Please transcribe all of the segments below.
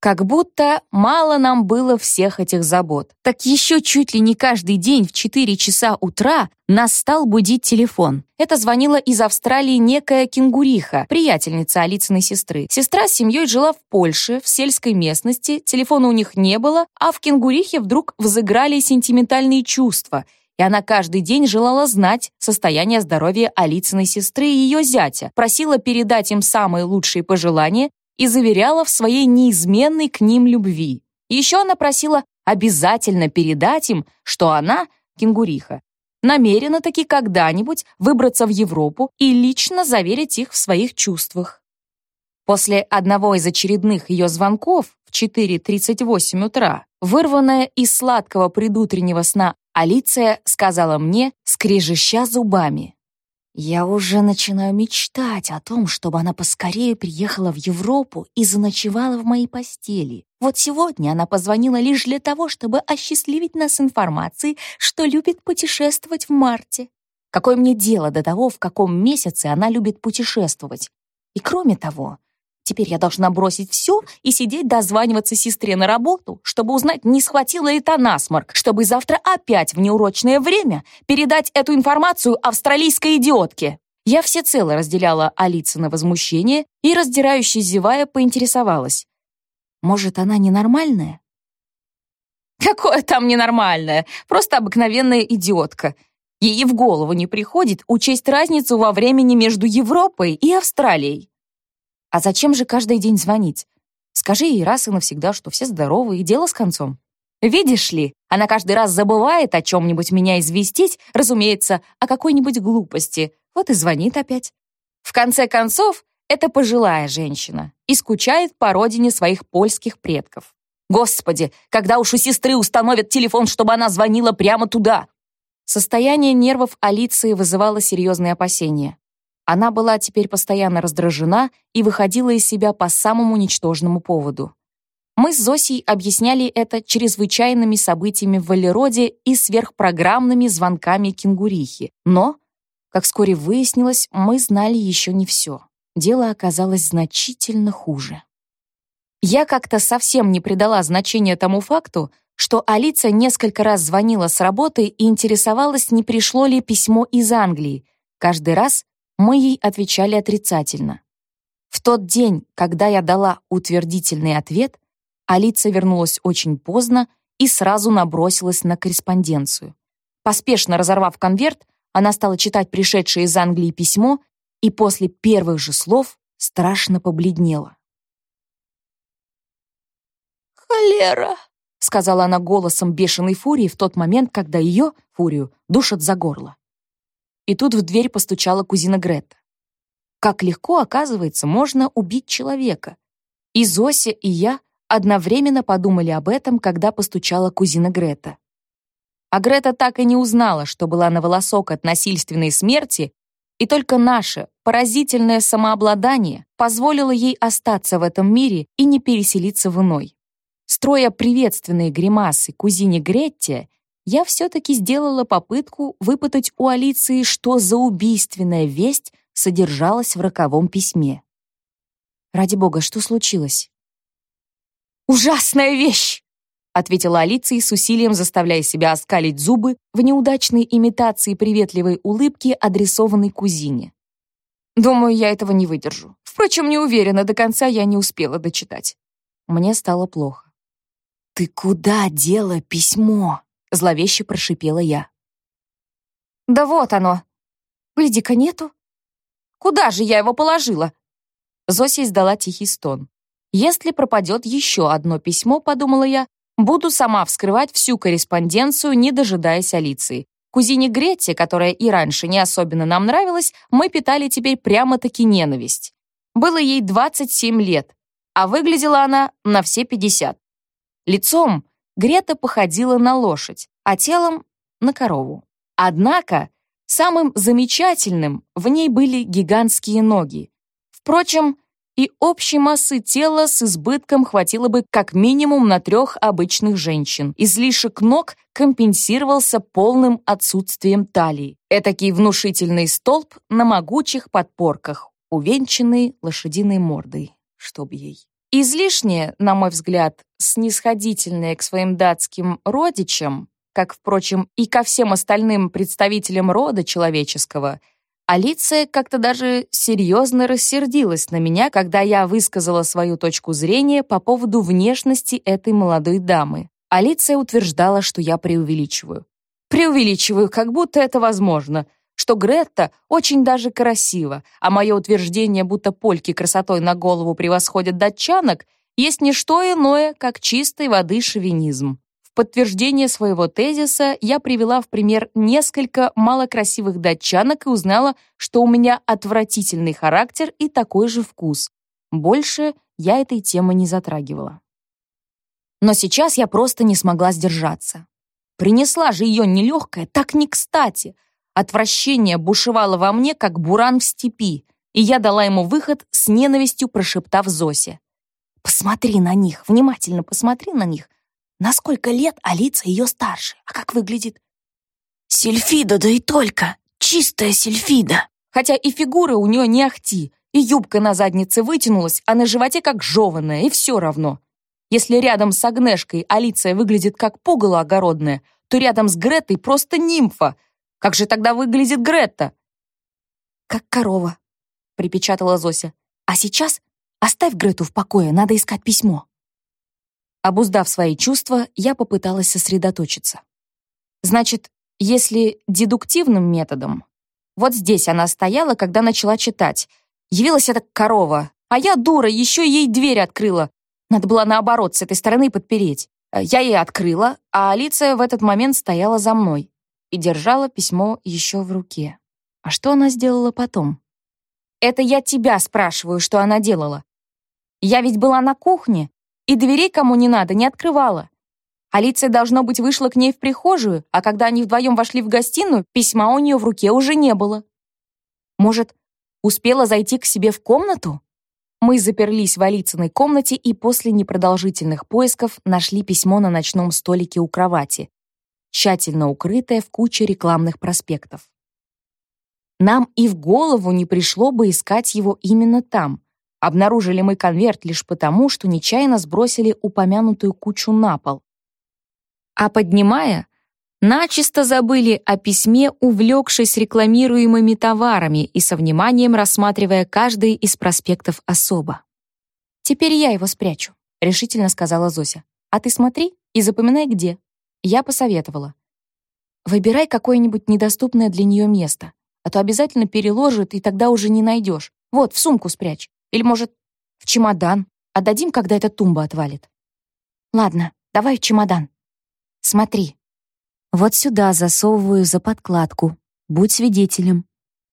Как будто мало нам было всех этих забот. Так еще чуть ли не каждый день в 4 часа утра нас стал будить телефон. Это звонила из Австралии некая кенгуриха, приятельница Алицыной сестры. Сестра с семьей жила в Польше, в сельской местности, телефона у них не было, а в кенгурихе вдруг взыграли сентиментальные чувства, и она каждый день желала знать состояние здоровья Алицыной сестры и ее зятя, просила передать им самые лучшие пожелания и заверяла в своей неизменной к ним любви. Еще она просила обязательно передать им, что она, кенгуриха, намерена таки когда-нибудь выбраться в Европу и лично заверить их в своих чувствах. После одного из очередных ее звонков в 4.38 утра, вырванная из сладкого предутреннего сна, Алиция сказала мне, скрежеща зубами. Я уже начинаю мечтать о том, чтобы она поскорее приехала в Европу и заночевала в моей постели. Вот сегодня она позвонила лишь для того, чтобы осчастливить нас информацией, что любит путешествовать в марте. Какое мне дело до того, в каком месяце она любит путешествовать? И кроме того, Теперь я должна бросить все и сидеть дозваниваться сестре на работу, чтобы узнать, не схватила ли та насморк, чтобы завтра опять в неурочное время передать эту информацию австралийской идиотке. Я всецело разделяла Алицына возмущение и, раздирающе зевая, поинтересовалась. Может, она ненормальная? Какое там ненормальное? Просто обыкновенная идиотка. Ей в голову не приходит учесть разницу во времени между Европой и Австралией. А зачем же каждый день звонить? Скажи ей раз и навсегда, что все здоровы и дело с концом. Видишь ли, она каждый раз забывает о чем-нибудь меня известить, разумеется, о какой-нибудь глупости, вот и звонит опять. В конце концов, это пожилая женщина и скучает по родине своих польских предков. Господи, когда уж у сестры установят телефон, чтобы она звонила прямо туда? Состояние нервов Алиции вызывало серьезные опасения. Она была теперь постоянно раздражена и выходила из себя по самому ничтожному поводу. Мы с Зосей объясняли это чрезвычайными событиями в Валероде и сверхпрограммными звонками кенгурихи. Но, как вскоре выяснилось, мы знали еще не все. Дело оказалось значительно хуже. Я как-то совсем не придала значения тому факту, что Алиса несколько раз звонила с работы и интересовалась, не пришло ли письмо из Англии, каждый раз мы ей отвечали отрицательно. В тот день, когда я дала утвердительный ответ, Алиса вернулась очень поздно и сразу набросилась на корреспонденцию. Поспешно разорвав конверт, она стала читать пришедшее из Англии письмо и после первых же слов страшно побледнела. «Холера!» — сказала она голосом бешеной фурии в тот момент, когда ее, фурию, душат за горло. И тут в дверь постучала кузина Грета. Как легко, оказывается, можно убить человека. И Зося, и я одновременно подумали об этом, когда постучала кузина Грета. А Грета так и не узнала, что была на волосок от насильственной смерти, и только наше поразительное самообладание позволило ей остаться в этом мире и не переселиться в иной. Строя приветственные гримасы кузине Гретте, я все-таки сделала попытку выпытать у Алиции, что за убийственная весть содержалась в роковом письме. «Ради бога, что случилось?» «Ужасная вещь!» — ответила Алиция с усилием заставляя себя оскалить зубы в неудачной имитации приветливой улыбки, адресованной кузине. «Думаю, я этого не выдержу. Впрочем, не уверена, до конца я не успела дочитать». Мне стало плохо. «Ты куда дела письмо?» Зловеще прошипела я. «Да вот оно. Гляди-ка нету. Куда же я его положила?» Зося издала тихий стон. «Если пропадет еще одно письмо, — подумала я, — буду сама вскрывать всю корреспонденцию, не дожидаясь Алиции. Кузине Грете, которая и раньше не особенно нам нравилась, мы питали теперь прямо-таки ненависть. Было ей 27 лет, а выглядела она на все 50. Лицом Грета походила на лошадь, а телом — на корову. Однако самым замечательным в ней были гигантские ноги. Впрочем, и общей массы тела с избытком хватило бы как минимум на трех обычных женщин. Излишек ног компенсировался полным отсутствием талии. Этакий внушительный столб на могучих подпорках, увенчанный лошадиной мордой. Чтоб ей. Излишне, на мой взгляд, снисходительная к своим датским родичам, как, впрочем, и ко всем остальным представителям рода человеческого, Алиция как-то даже серьезно рассердилась на меня, когда я высказала свою точку зрения по поводу внешности этой молодой дамы. Алиция утверждала, что я преувеличиваю. Преувеличиваю, как будто это возможно, что Гретта очень даже красива, а мое утверждение, будто польки красотой на голову превосходят датчанок, есть не что иное, как чистой воды шовинизм. В подтверждение своего тезиса я привела в пример несколько малокрасивых датчанок и узнала, что у меня отвратительный характер и такой же вкус. Больше я этой темы не затрагивала. Но сейчас я просто не смогла сдержаться. Принесла же ее нелегкая, так не кстати. Отвращение бушевало во мне, как буран в степи, и я дала ему выход с ненавистью, прошептав Зосе. «Посмотри на них, внимательно посмотри на них. На сколько лет Алица ее старше, а как выглядит?» «Сельфида, да и только! Чистая сельфида!» Хотя и фигура у нее не ахти, и юбка на заднице вытянулась, а на животе как жеванная, и все равно. Если рядом с Агнешкой Алиция выглядит как пугало огородное, то рядом с Гретой просто нимфа. Как же тогда выглядит Гретта? «Как корова», — припечатала Зося. «А сейчас оставь Грету в покое, надо искать письмо». Обуздав свои чувства, я попыталась сосредоточиться. Значит, если дедуктивным методом, вот здесь она стояла, когда начала читать. Явилась эта корова, а я, дура, еще ей дверь открыла. Надо было наоборот, с этой стороны подпереть. Я ей открыла, а Алиция в этот момент стояла за мной и держала письмо еще в руке. А что она сделала потом? Это я тебя спрашиваю, что она делала. Я ведь была на кухне, и дверей кому не надо не открывала. Алиция, должно быть, вышла к ней в прихожую, а когда они вдвоем вошли в гостиную, письма у нее в руке уже не было. Может, успела зайти к себе в комнату? Мы заперлись в Алицыной комнате и после непродолжительных поисков нашли письмо на ночном столике у кровати, тщательно укрытое в куче рекламных проспектов. Нам и в голову не пришло бы искать его именно там. Обнаружили мы конверт лишь потому, что нечаянно сбросили упомянутую кучу на пол. А поднимая, начисто забыли о письме, увлекшись рекламируемыми товарами и со вниманием рассматривая каждый из проспектов особо. «Теперь я его спрячу», — решительно сказала Зося. «А ты смотри и запоминай, где». Я посоветовала. «Выбирай какое-нибудь недоступное для нее место, а то обязательно переложит, и тогда уже не найдешь. Вот, в сумку спрячь. Или, может, в чемодан. Отдадим, когда эта тумба отвалит». «Ладно, давай в чемодан. Смотри, вот сюда засовываю за подкладку. Будь свидетелем.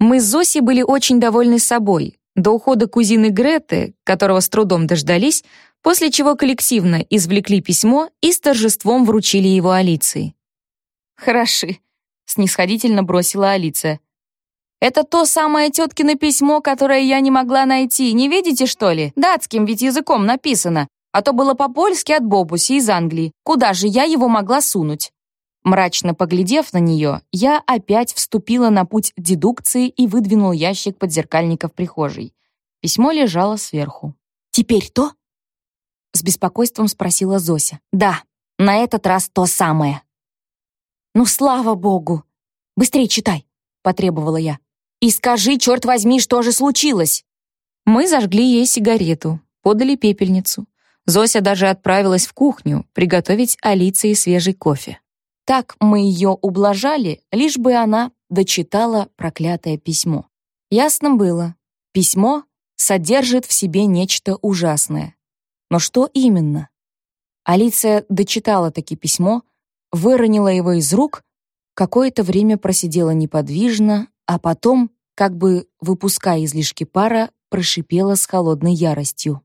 Мы с Зосей были очень довольны собой. До ухода кузины Греты, которого с трудом дождались, после чего коллективно извлекли письмо и с торжеством вручили его Алиции. «Хороши», — снисходительно бросила Алиция. «Это то самое теткино письмо, которое я не могла найти. Не видите, что ли? Датским ведь языком написано. А то было по-польски от Бобуси из Англии. Куда же я его могла сунуть?» Мрачно поглядев на нее, я опять вступила на путь дедукции и выдвинул ящик подзеркальника в прихожей. Письмо лежало сверху. «Теперь то?» С беспокойством спросила Зося. «Да, на этот раз то самое». «Ну, слава богу! Быстрее читай!» потребовала я. «И скажи, черт возьми, что же случилось?» Мы зажгли ей сигарету, подали пепельницу. Зося даже отправилась в кухню приготовить Алиции свежий кофе. Так мы ее ублажали, лишь бы она дочитала проклятое письмо. Ясно было, письмо содержит в себе нечто ужасное. Но что именно? Алиция дочитала таки письмо, выронила его из рук, какое-то время просидела неподвижно, а потом, как бы выпуская излишки пара, прошипела с холодной яростью.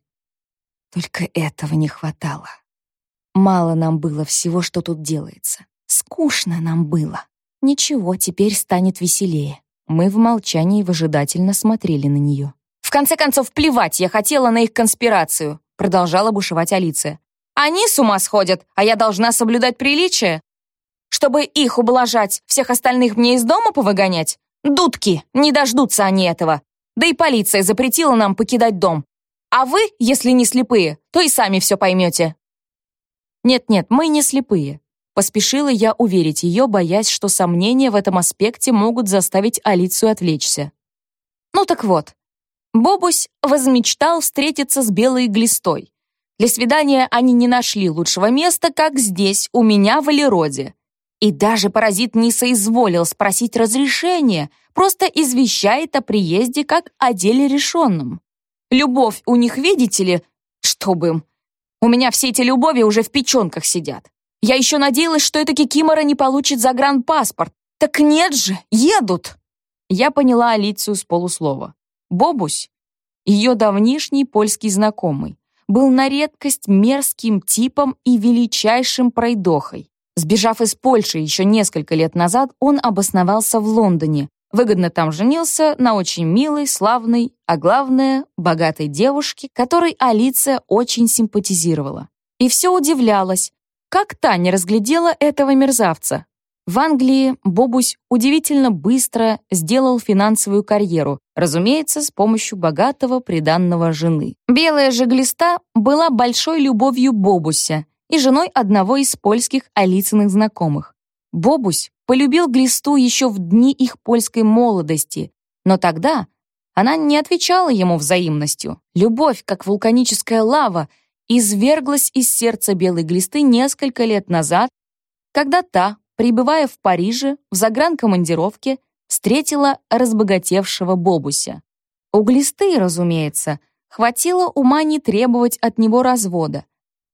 Только этого не хватало. Мало нам было всего, что тут делается. Скучно нам было. Ничего, теперь станет веселее. Мы в молчании выжидательно смотрели на нее. «В конце концов, плевать я хотела на их конспирацию», продолжала бушевать Алиция. «Они с ума сходят, а я должна соблюдать приличие? Чтобы их ублажать, всех остальных мне из дома повыгонять? Дудки, не дождутся они этого. Да и полиция запретила нам покидать дом. А вы, если не слепые, то и сами все поймете». «Нет-нет, мы не слепые», — поспешила я уверить ее, боясь, что сомнения в этом аспекте могут заставить Алицию отвлечься. Ну так вот, Бобусь возмечтал встретиться с белой глистой. Для свидания они не нашли лучшего места, как здесь, у меня в Алироде. И даже паразит не соизволил спросить разрешения, просто извещает о приезде как о деле решенном. Любовь у них, видите ли, чтобы им. У меня все эти любови уже в печенках сидят. Я еще надеялась, что эта Кикимора не получит загранпаспорт. Так нет же, едут. Я поняла Алицию с полуслова. Бобусь, ее давнишний польский знакомый, был на редкость мерзким типом и величайшим пройдохой. Сбежав из Польши еще несколько лет назад, он обосновался в Лондоне, Выгодно там женился на очень милой, славной, а главное, богатой девушке, которой Алиция очень симпатизировала. И все удивлялась, как та не разглядела этого мерзавца. В Англии Бобусь удивительно быстро сделал финансовую карьеру, разумеется, с помощью богатого приданного жены. Белая же глиста была большой любовью Бобуся и женой одного из польских Алицыных знакомых. Бобусь полюбил Глисту еще в дни их польской молодости, но тогда она не отвечала ему взаимностью. Любовь, как вулканическая лава, изверглась из сердца белой глисты несколько лет назад, когда та, пребывая в Париже в загранкомандировке, встретила разбогатевшего Бобуся. У глисты, разумеется, хватило ума не требовать от него развода.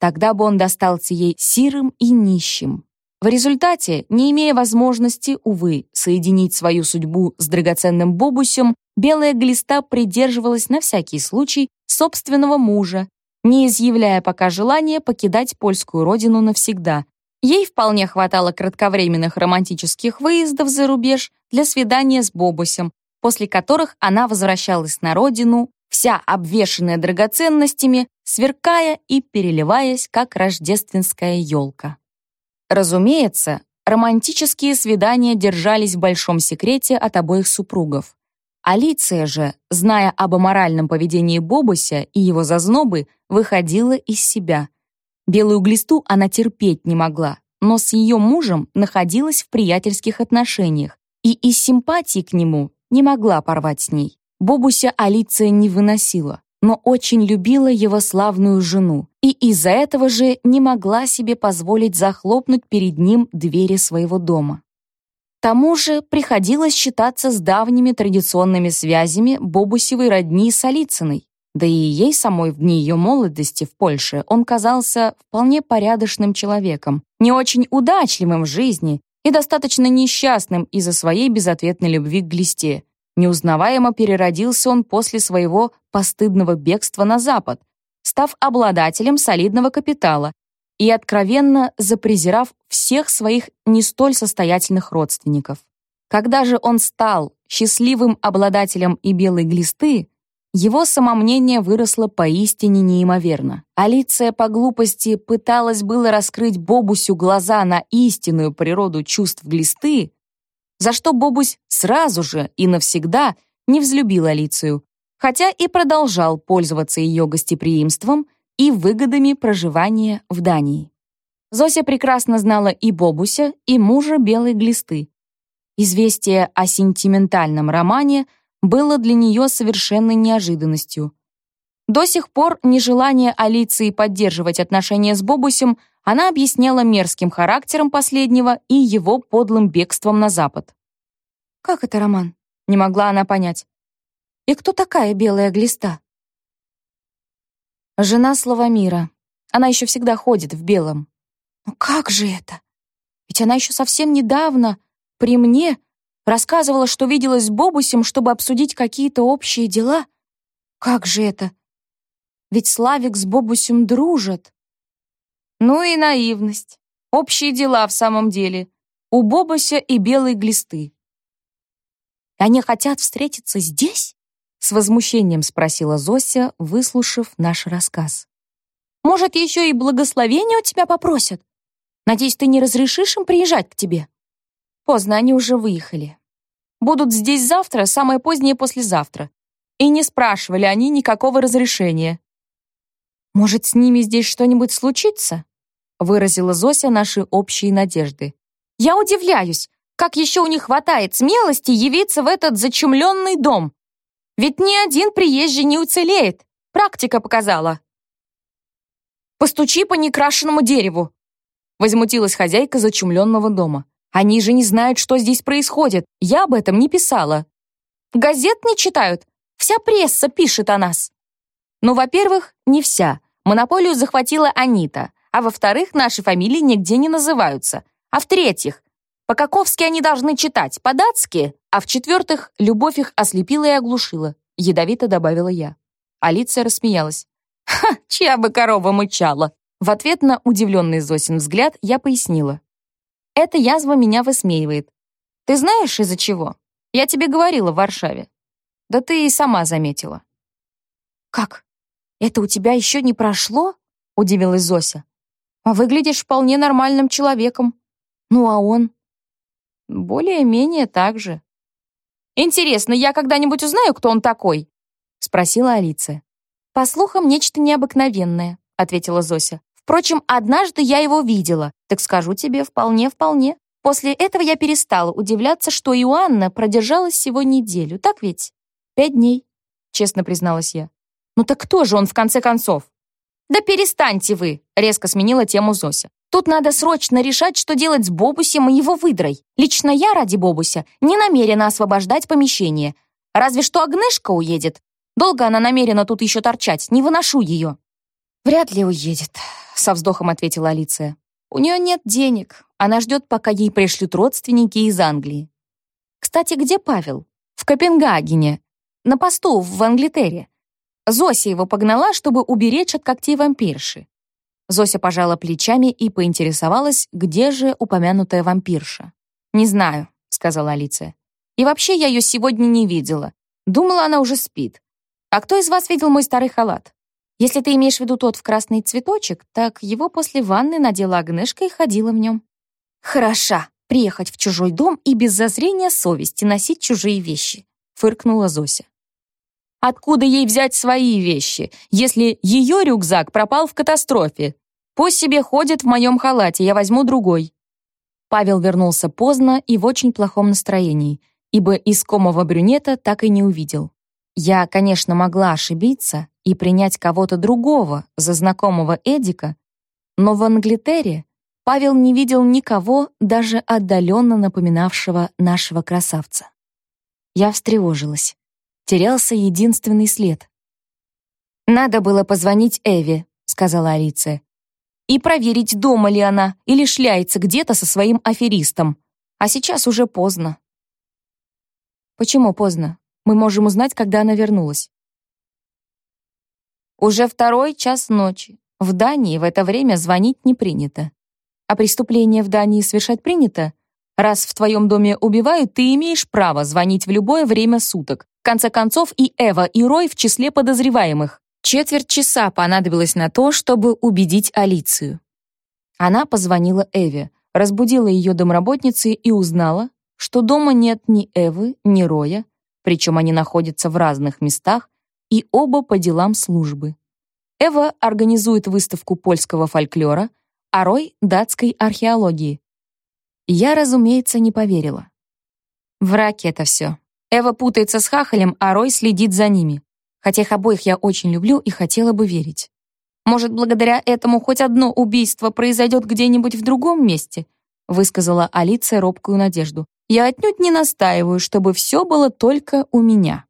Тогда бы он достался ей сирым и нищим. В результате, не имея возможности, увы, соединить свою судьбу с драгоценным Бобусем, белая глиста придерживалась на всякий случай собственного мужа, не изъявляя пока желания покидать польскую родину навсегда. Ей вполне хватало кратковременных романтических выездов за рубеж для свидания с Бобусем, после которых она возвращалась на родину, вся обвешанная драгоценностями, сверкая и переливаясь, как рождественская елка. Разумеется, романтические свидания держались в большом секрете от обоих супругов. Алиция же, зная об аморальном поведении Бобуся и его зазнобы, выходила из себя. Белую глисту она терпеть не могла, но с ее мужем находилась в приятельских отношениях и из симпатии к нему не могла порвать с ней. Бобуся Алиция не выносила но очень любила его славную жену и из-за этого же не могла себе позволить захлопнуть перед ним двери своего дома. К тому же приходилось считаться с давними традиционными связями Бобусевой родни с Алицыной, да и ей самой в дни ее молодости в Польше он казался вполне порядочным человеком, не очень удачливым в жизни и достаточно несчастным из-за своей безответной любви к глисте, Неузнаваемо переродился он после своего постыдного бегства на Запад, став обладателем солидного капитала и откровенно запрезирав всех своих не столь состоятельных родственников. Когда же он стал счастливым обладателем и белой глисты, его самомнение выросло поистине неимоверно. Алиция по глупости пыталась было раскрыть Бобусю глаза на истинную природу чувств глисты, за что Бобусь сразу же и навсегда не взлюбил Алицию, хотя и продолжал пользоваться ее гостеприимством и выгодами проживания в Дании. Зося прекрасно знала и Бобуся, и мужа Белой Глисты. Известие о сентиментальном романе было для нее совершенной неожиданностью. До сих пор нежелание Алиции поддерживать отношения с Бобусем она объясняла мерзким характером последнего и его подлым бегством на Запад. «Как это, Роман?» — не могла она понять. «И кто такая белая глиста?» Жена Славомира. Она еще всегда ходит в белом. «Ну как же это? Ведь она еще совсем недавно при мне рассказывала, что виделась с Бобусем, чтобы обсудить какие-то общие дела. Как же это? Ведь Славик с Бобусем дружат. Ну и наивность. Общие дела в самом деле. У Бобуся и белой глисты. Они хотят встретиться здесь? С возмущением спросила Зося, выслушав наш рассказ. Может, еще и благословение у тебя попросят? Надеюсь, ты не разрешишь им приезжать к тебе? Поздно, они уже выехали. Будут здесь завтра, самое позднее послезавтра. И не спрашивали они никакого разрешения. «Может, с ними здесь что-нибудь случится?» выразила Зося наши общие надежды. «Я удивляюсь, как еще у них хватает смелости явиться в этот зачумленный дом? Ведь ни один приезжий не уцелеет, практика показала». «Постучи по некрашенному дереву», возмутилась хозяйка зачумленного дома. «Они же не знают, что здесь происходит. Я об этом не писала». «Газет не читают. Вся пресса пишет о нас». Ну, во-первых, не вся. Монополию захватила Анита. А во-вторых, наши фамилии нигде не называются. А в-третьих, по-каковски они должны читать, по-датски. А в-четвертых, любовь их ослепила и оглушила. Ядовито добавила я. Алиция рассмеялась. «Ха, чья бы корова мычала!» В ответ на удивленный Зосин взгляд я пояснила. «Эта язва меня высмеивает. Ты знаешь, из-за чего? Я тебе говорила в Варшаве. Да ты и сама заметила». «Как? Это у тебя еще не прошло?» — удивилась Зося. «А выглядишь вполне нормальным человеком. Ну а он?» «Более-менее так же». «Интересно, я когда-нибудь узнаю, кто он такой?» — спросила Алиция. «По слухам, нечто необыкновенное», — ответила Зося. «Впрочем, однажды я его видела, так скажу тебе, вполне-вполне. После этого я перестала удивляться, что Иоанна продержалась всего неделю, так ведь? Пять дней, честно призналась я. Ну так кто же он в конце концов? Да перестаньте вы, резко сменила тему Зося. Тут надо срочно решать, что делать с Бобусем и его выдрой. Лично я ради Бобуся не намерена освобождать помещение. Разве что Агнешка уедет. Долго она намерена тут еще торчать, не выношу ее. Вряд ли уедет, со вздохом ответила Алиция. У нее нет денег. Она ждет, пока ей пришлют родственники из Англии. Кстати, где Павел? В Копенгагене. На посту в Англитере. Зося его погнала, чтобы уберечь от когтей вампирши. Зося пожала плечами и поинтересовалась, где же упомянутая вампирша. «Не знаю», — сказала Алиция. «И вообще я ее сегодня не видела. Думала, она уже спит. А кто из вас видел мой старый халат? Если ты имеешь в виду тот в красный цветочек, так его после ванны надела Агнешка и ходила в нем». «Хороша, приехать в чужой дом и без зазрения совести носить чужие вещи», — фыркнула Зося. Откуда ей взять свои вещи, если ее рюкзак пропал в катастрофе? Пусть себе ходит в моем халате, я возьму другой». Павел вернулся поздно и в очень плохом настроении, ибо искомого брюнета так и не увидел. Я, конечно, могла ошибиться и принять кого-то другого за знакомого Эдика, но в Англитере Павел не видел никого, даже отдаленно напоминавшего нашего красавца. Я встревожилась терялся единственный след. «Надо было позвонить Эве», — сказала Алиция, «и проверить, дома ли она или шляется где-то со своим аферистом. А сейчас уже поздно». «Почему поздно? Мы можем узнать, когда она вернулась». Уже второй час ночи. В Дании в это время звонить не принято. А преступление в Дании совершать принято? Раз в твоем доме убивают, ты имеешь право звонить в любое время суток, конце концов, и Эва, и Рой в числе подозреваемых. Четверть часа понадобилось на то, чтобы убедить Алицию. Она позвонила Эве, разбудила ее домработницы и узнала, что дома нет ни Эвы, ни Роя, причем они находятся в разных местах, и оба по делам службы. Эва организует выставку польского фольклора, а Рой — датской археологии. Я, разумеется, не поверила. Враки это все. Эва путается с Хахалем, а Рой следит за ними. Хотя их обоих я очень люблю и хотела бы верить. Может, благодаря этому хоть одно убийство произойдет где-нибудь в другом месте?» высказала Алиция робкую надежду. «Я отнюдь не настаиваю, чтобы все было только у меня».